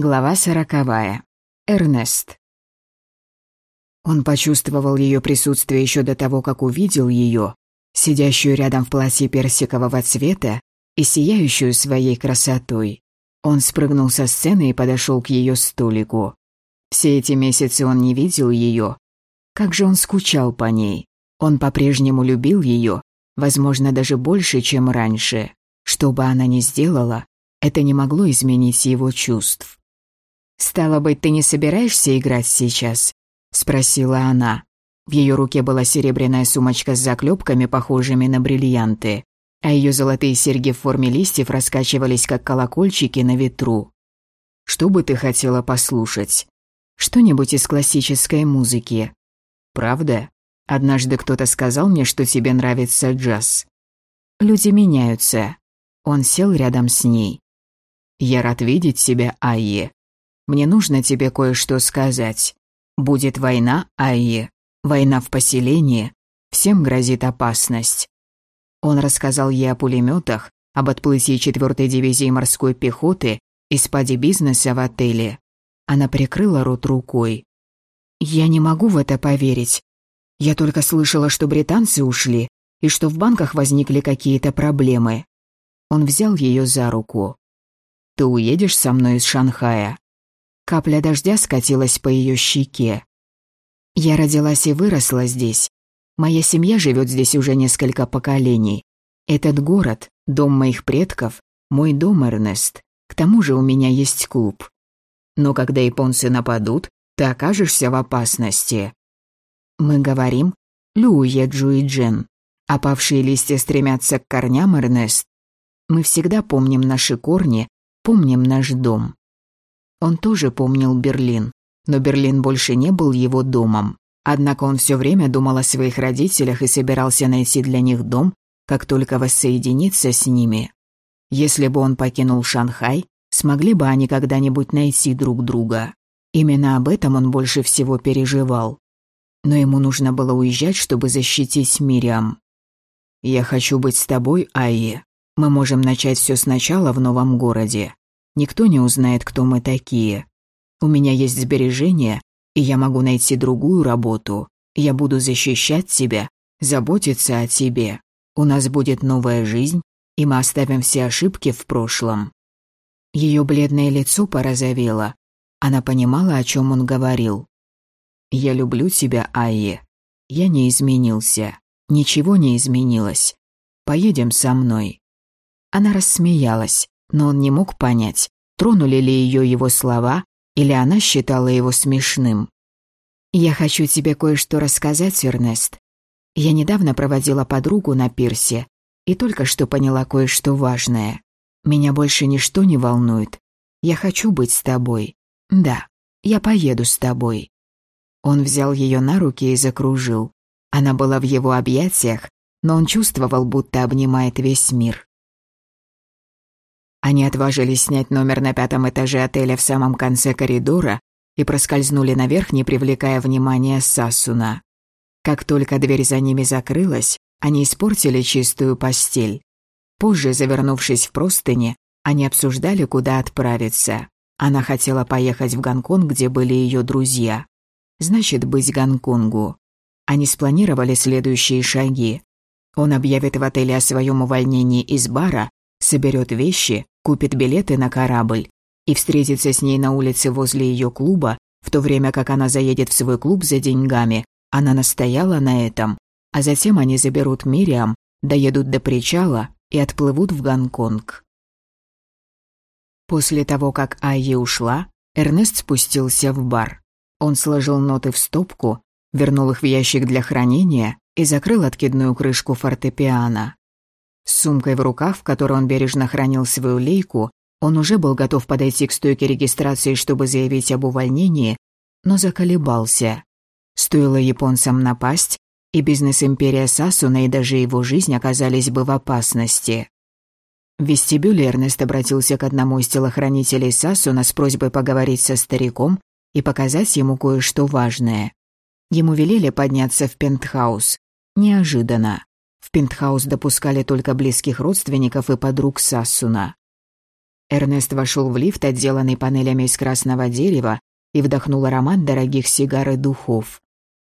Глава сороковая. Эрнест. Он почувствовал ее присутствие еще до того, как увидел ее, сидящую рядом в платье персикового цвета и сияющую своей красотой. Он спрыгнул со сцены и подошел к ее столику. Все эти месяцы он не видел ее. Как же он скучал по ней. Он по-прежнему любил ее, возможно, даже больше, чем раньше. Что бы она ни сделала, это не могло изменить его чувств. «Стало быть, ты не собираешься играть сейчас?» — спросила она. В ее руке была серебряная сумочка с заклепками, похожими на бриллианты, а ее золотые серьги в форме листьев раскачивались, как колокольчики на ветру. «Что бы ты хотела послушать?» «Что-нибудь из классической музыки». «Правда? Однажды кто-то сказал мне, что тебе нравится джаз». «Люди меняются». Он сел рядом с ней. «Я рад видеть тебя, Айе. Мне нужно тебе кое-что сказать. Будет война, Айе. Война в поселении. Всем грозит опасность». Он рассказал ей о пулеметах, об отплытии 4-й дивизии морской пехоты и спаде бизнеса в отеле. Она прикрыла рот рукой. «Я не могу в это поверить. Я только слышала, что британцы ушли и что в банках возникли какие-то проблемы». Он взял ее за руку. «Ты уедешь со мной из Шанхая?» Капля дождя скатилась по ее щеке. Я родилась и выросла здесь. Моя семья живет здесь уже несколько поколений. Этот город, дом моих предков, мой дом, Эрнест. К тому же у меня есть клуб. Но когда японцы нападут, ты окажешься в опасности. Мы говорим «Люя Джуи Джен». Опавшие листья стремятся к корням, Эрнест. Мы всегда помним наши корни, помним наш дом. Он тоже помнил Берлин, но Берлин больше не был его домом. Однако он все время думал о своих родителях и собирался найти для них дом, как только воссоединиться с ними. Если бы он покинул Шанхай, смогли бы они когда-нибудь найти друг друга. Именно об этом он больше всего переживал. Но ему нужно было уезжать, чтобы защитить Мириам. «Я хочу быть с тобой, Айе. Мы можем начать все сначала в новом городе. Никто не узнает, кто мы такие. У меня есть сбережения, и я могу найти другую работу. Я буду защищать тебя, заботиться о тебе. У нас будет новая жизнь, и мы оставим все ошибки в прошлом». Ее бледное лицо порозовело. Она понимала, о чем он говорил. «Я люблю тебя, Айе. Я не изменился. Ничего не изменилось. Поедем со мной». Она рассмеялась но он не мог понять, тронули ли ее его слова, или она считала его смешным. «Я хочу тебе кое-что рассказать, Эрнест. Я недавно проводила подругу на пирсе и только что поняла кое-что важное. Меня больше ничто не волнует. Я хочу быть с тобой. Да, я поеду с тобой». Он взял ее на руки и закружил. Она была в его объятиях, но он чувствовал, будто обнимает весь мир. Они отважились снять номер на пятом этаже отеля в самом конце коридора и проскользнули наверх, не привлекая внимания Сасуна. Как только дверь за ними закрылась, они испортили чистую постель. Позже, завернувшись в простыни, они обсуждали, куда отправиться. Она хотела поехать в Гонконг, где были ее друзья. Значит, быть Гонконгу. Они спланировали следующие шаги. Он объявит в отеле о своем увольнении из бара соберет вещи, купит билеты на корабль и встретится с ней на улице возле ее клуба, в то время как она заедет в свой клуб за деньгами. Она настояла на этом, а затем они заберут Мириам, доедут до причала и отплывут в Гонконг. После того, как Айи ушла, Эрнест спустился в бар. Он сложил ноты в стопку, вернул их в ящик для хранения и закрыл откидную крышку фортепиано. С сумкой в руках, в которой он бережно хранил свою лейку, он уже был готов подойти к стойке регистрации, чтобы заявить об увольнении, но заколебался. Стоило японцам напасть, и бизнес-империя Сасуна и даже его жизнь оказались бы в опасности. В вестибюле Эрнест обратился к одному из телохранителей Сасуна с просьбой поговорить со стариком и показать ему кое-что важное. Ему велели подняться в пентхаус. Неожиданно. В пентхаус допускали только близких родственников и подруг Сассуна. Эрнест вошел в лифт, отделанный панелями из красного дерева, и вдохнул аромат дорогих сигар и духов.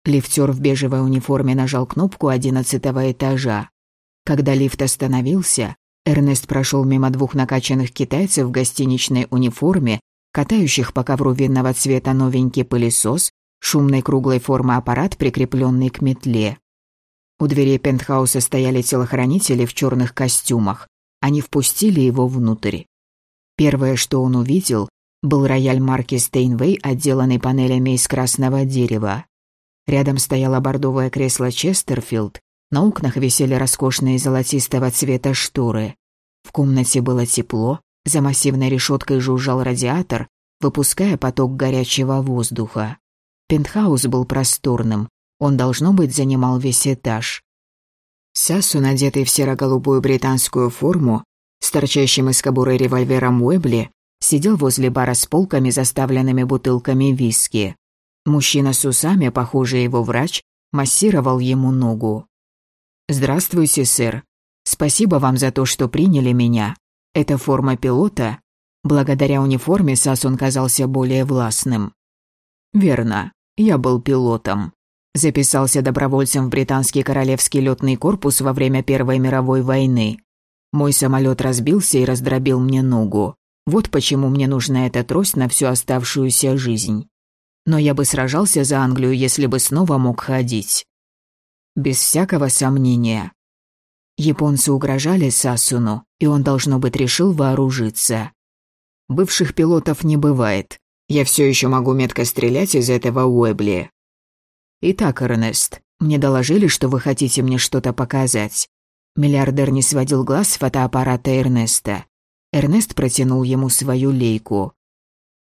Лифтер в бежевой униформе нажал кнопку одиннадцатого этажа. Когда лифт остановился, Эрнест прошел мимо двух накачанных китайцев в гостиничной униформе, катающих по ковру винного цвета новенький пылесос, шумной круглой формы аппарат, прикрепленный к метле. У дверей пентхауса стояли телохранители в черных костюмах. Они впустили его внутрь. Первое, что он увидел, был рояль марки Стейнвей, отделанный панелями из красного дерева. Рядом стояло бордовое кресло Честерфилд, на окнах висели роскошные золотистого цвета шторы. В комнате было тепло, за массивной решеткой жужжал радиатор, выпуская поток горячего воздуха. Пентхаус был просторным, он, должно быть, занимал весь этаж. Сасу, надетый в серо-голубую британскую форму, с торчащим из кобуры револьвером Уэбли, сидел возле бара с полками, заставленными бутылками виски. Мужчина с усами, похожий его врач, массировал ему ногу. «Здравствуйте, сэр. Спасибо вам за то, что приняли меня. Это форма пилота?» Благодаря униформе Сасун казался более властным. «Верно. Я был пилотом. Записался добровольцем в британский королевский летный корпус во время Первой мировой войны. Мой самолет разбился и раздробил мне ногу. Вот почему мне нужна эта трость на всю оставшуюся жизнь. Но я бы сражался за Англию, если бы снова мог ходить. Без всякого сомнения. Японцы угрожали Сасуну, и он, должно быть, решил вооружиться. Бывших пилотов не бывает. Я все еще могу метко стрелять из этого Уэбли. Итак, Эрнест, мне доложили, что вы хотите мне что-то показать. Миллиардер не сводил глаз с фотоаппарата Эрнеста. Эрнест протянул ему свою лейку.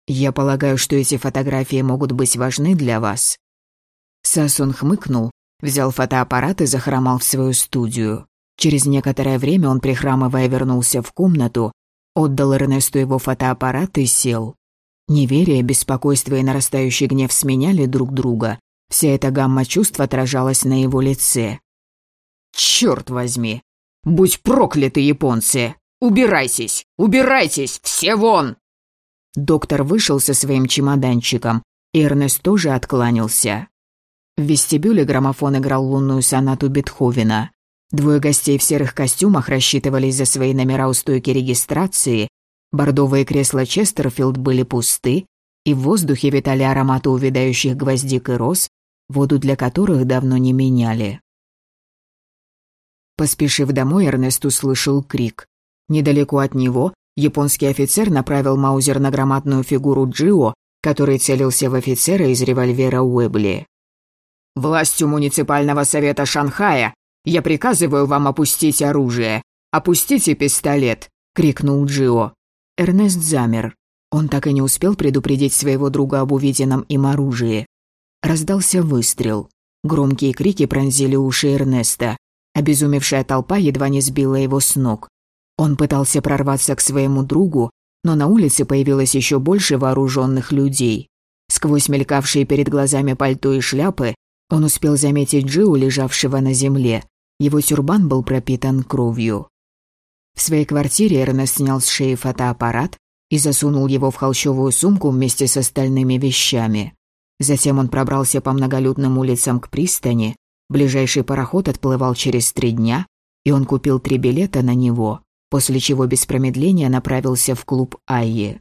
«Я полагаю, что эти фотографии могут быть важны для вас». Сасун хмыкнул, взял фотоаппарат и захромал в свою студию. Через некоторое время он, прихрамывая, вернулся в комнату, отдал Эрнесту его фотоаппарат и сел. Неверие, беспокойство и нарастающий гнев сменяли друг друга. Вся эта гамма чувств отражалась на его лице. «Чёрт возьми! Будь прокляты, японцы! Убирайтесь! Убирайтесь! Все вон!» Доктор вышел со своим чемоданчиком, Эрнест тоже откланялся. В вестибюле граммофон играл лунную сонату Бетховена. Двое гостей в серых костюмах рассчитывались за свои номера у стойки регистрации, бордовые кресла Честерфилд были пусты, и в воздухе витали ароматы увядающих гвоздик и роз, воду для которых давно не меняли. Поспешив домой, Эрнест услышал крик. Недалеко от него японский офицер направил маузер на громадную фигуру Джио, который целился в офицера из револьвера Уэбли. «Властью муниципального совета Шанхая я приказываю вам опустить оружие. Опустите пистолет!» — крикнул Джио. Эрнест замер. Он так и не успел предупредить своего друга об увиденном им оружии. Раздался выстрел. Громкие крики пронзили уши Эрнеста. Обезумевшая толпа едва не сбила его с ног. Он пытался прорваться к своему другу, но на улице появилось еще больше вооруженных людей. Сквозь мелькавшие перед глазами пальто и шляпы он успел заметить Джиу, лежавшего на земле. Его тюрбан был пропитан кровью. В своей квартире Эрнест снял с шеи фотоаппарат и засунул его в холщовую сумку вместе с остальными вещами. Затем он пробрался по многолюдным улицам к пристани. Ближайший пароход отплывал через три дня, и он купил три билета на него после чего без промедления направился в клуб Айи.